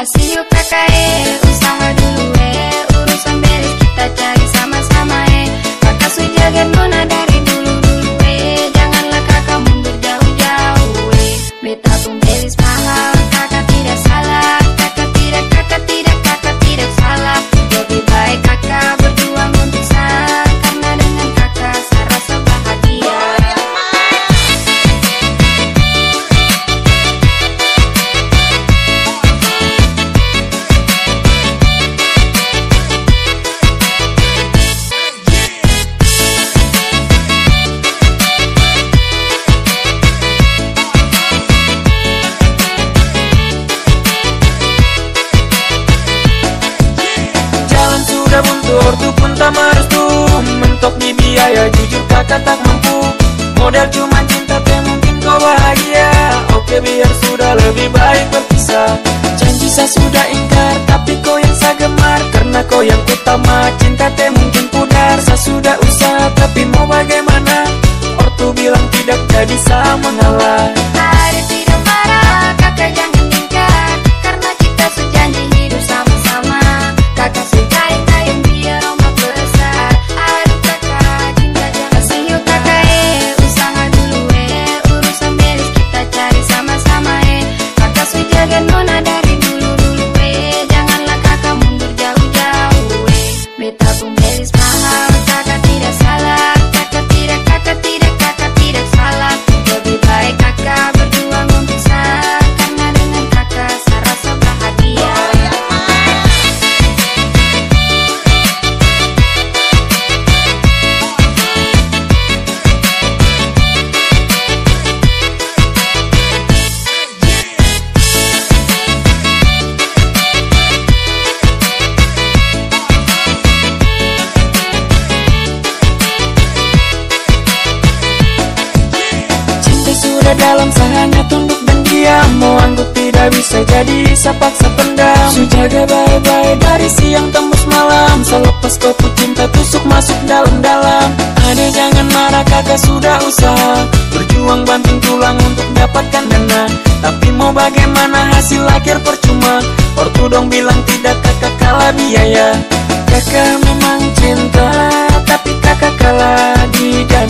Assim o pra cair, o samba kakak tak mampu. Modal cuma cinta, teh mungkin kau bahagia. Oke biar sudah lebih baik berpisah. Janji saya sudah ingkar, tapi kau yang saya gemar. Karena kau yang utama, cinta teh mungkin pudar. Saya sudah usaha, tapi mau bagaimana? Ortu bilang tidak jadi saya mengalah hanya tunduk dan diam Mau anggap tidak bisa jadi saya paksa pendam. Su jaga baik-baik dari siang tembus malam Selepas pun cinta tusuk masuk dalam-dalam. Ada jangan marah kakak sudah usaha. Berjuang banting tulang untuk dapatkan dana. Tapi mau bagaimana hasil akhir percuma? Ortu dong bilang tidak kakak kalah biaya. Kakak memang cinta Tapi kakak kalah di dana